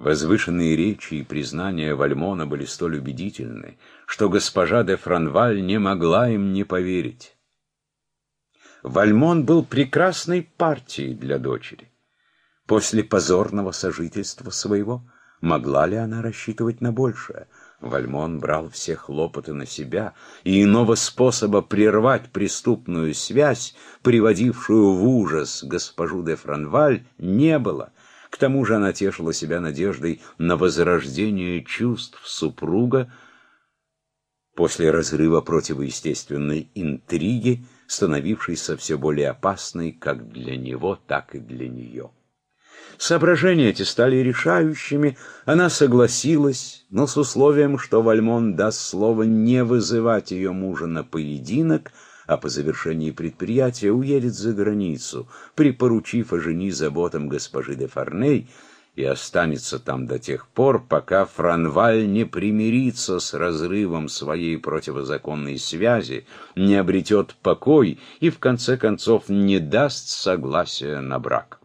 Возвышенные речи и признания Вальмона были столь убедительны, что госпожа де Франваль не могла им не поверить. Вальмон был прекрасной партией для дочери. После позорного сожительства своего могла ли она рассчитывать на большее? Вальмон брал все хлопоты на себя, и иного способа прервать преступную связь, приводившую в ужас госпожу де Франваль, не было — к тому же она тешила себя надеждой на возрождение чувств супруга после разрыва противоестественной интриги, становившейся все более опасной как для него, так и для нее. Соображения эти стали решающими, она согласилась, но с условием, что Вальмон даст слово не вызывать ее мужа на поединок, а по завершении предприятия уедет за границу, припоручив жени заботам госпожи де Фарней, и останется там до тех пор, пока Франваль не примирится с разрывом своей противозаконной связи, не обретет покой и, в конце концов, не даст согласия на брак.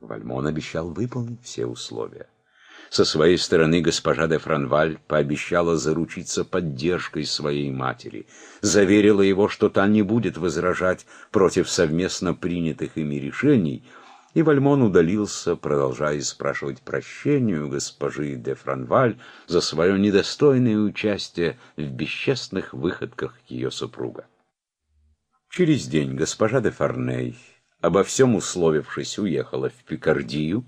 Вальмон обещал выполнить все условия. Со своей стороны госпожа де Франваль пообещала заручиться поддержкой своей матери, заверила его, что та не будет возражать против совместно принятых ими решений, и Вальмон удалился, продолжая спрашивать прощения у госпожи де Франваль за свое недостойное участие в бесчестных выходках ее супруга. Через день госпожа де Фарней, обо всем условившись, уехала в Пикардию,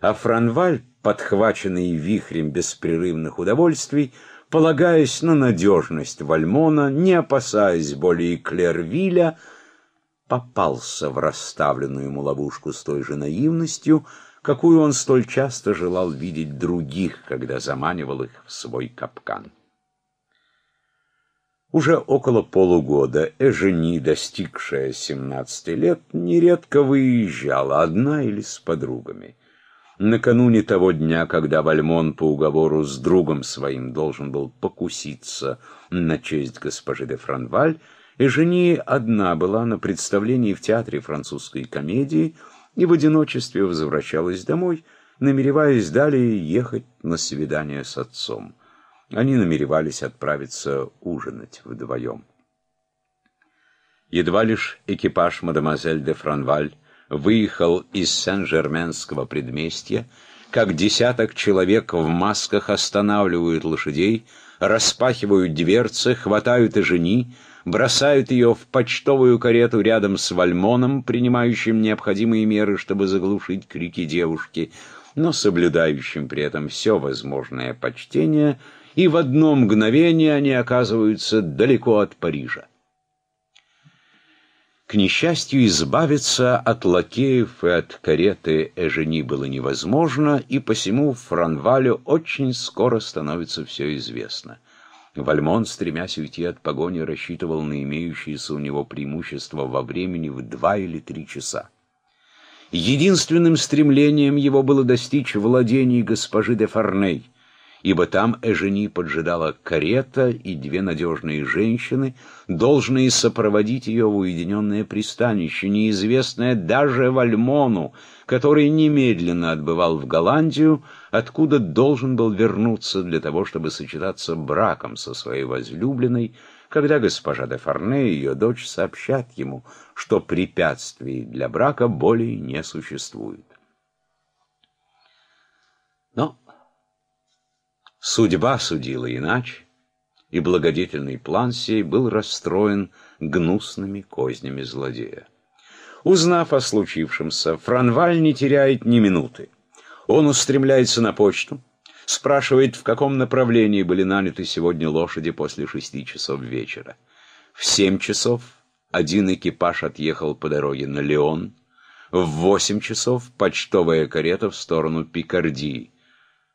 а Франваль, подхваченный вихрем беспрерывных удовольствий, полагаясь на надежность Вальмона, не опасаясь более Клервиля, попался в расставленную ему ловушку с той же наивностью, какую он столь часто желал видеть других, когда заманивал их в свой капкан. Уже около полугода Эжени, достигшая 17 лет, нередко выезжала одна или с подругами. Накануне того дня, когда Вальмон по уговору с другом своим должен был покуситься на честь госпожи де Франваль, Эжени одна была на представлении в театре французской комедии и в одиночестве возвращалась домой, намереваясь далее ехать на свидание с отцом. Они намеревались отправиться ужинать вдвоем. Едва лишь экипаж мадемуазель де Франваль выехал из Сен-Жерменского предместья, как десяток человек в масках останавливают лошадей, распахивают дверцы, хватают и жени, бросают ее в почтовую карету рядом с Вальмоном, принимающим необходимые меры, чтобы заглушить крики девушки, но соблюдающим при этом все возможное почтение, и в одно мгновение они оказываются далеко от Парижа. К несчастью, избавиться от лакеев и от кареты Эжени было невозможно, и посему Франвалю очень скоро становится все известно. Вальмон, стремясь уйти от погони, рассчитывал на имеющееся у него преимущество во времени в два или три часа. Единственным стремлением его было достичь владений госпожи де Фарней — ибо там Эжени поджидала карета и две надежные женщины, должные сопроводить ее в уединенное пристанище, неизвестное даже Вальмону, который немедленно отбывал в Голландию, откуда должен был вернуться для того, чтобы сочетаться браком со своей возлюбленной, когда госпожа де Фарне и ее дочь сообщат ему, что препятствий для брака более не существует. Но Судьба судила иначе, и благодетельный план сей был расстроен гнусными кознями злодея. Узнав о случившемся, Франваль не теряет ни минуты. Он устремляется на почту, спрашивает, в каком направлении были наняты сегодня лошади после шести часов вечера. В семь часов один экипаж отъехал по дороге на Леон, в восемь часов почтовая карета в сторону Пикардии.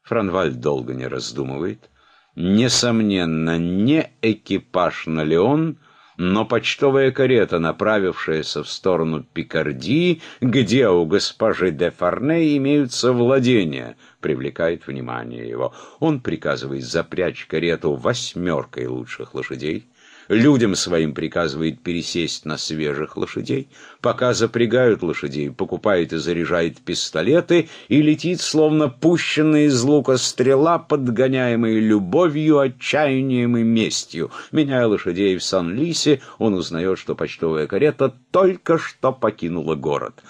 Франваль долго не раздумывает. Несомненно, не экипаж на Леон, но почтовая карета, направившаяся в сторону Пикардии, где у госпожи де Фарне имеются владения, привлекает внимание его. Он приказывает запрячь карету восьмеркой лучших лошадей, Людям своим приказывает пересесть на свежих лошадей. Пока запрягают лошадей, покупает и заряжает пистолеты и летит, словно пущенная из лука стрела, подгоняемая любовью, отчаянием и местью. Меняя лошадей в Сан-Лисе, он узнает, что почтовая карета только что покинула город.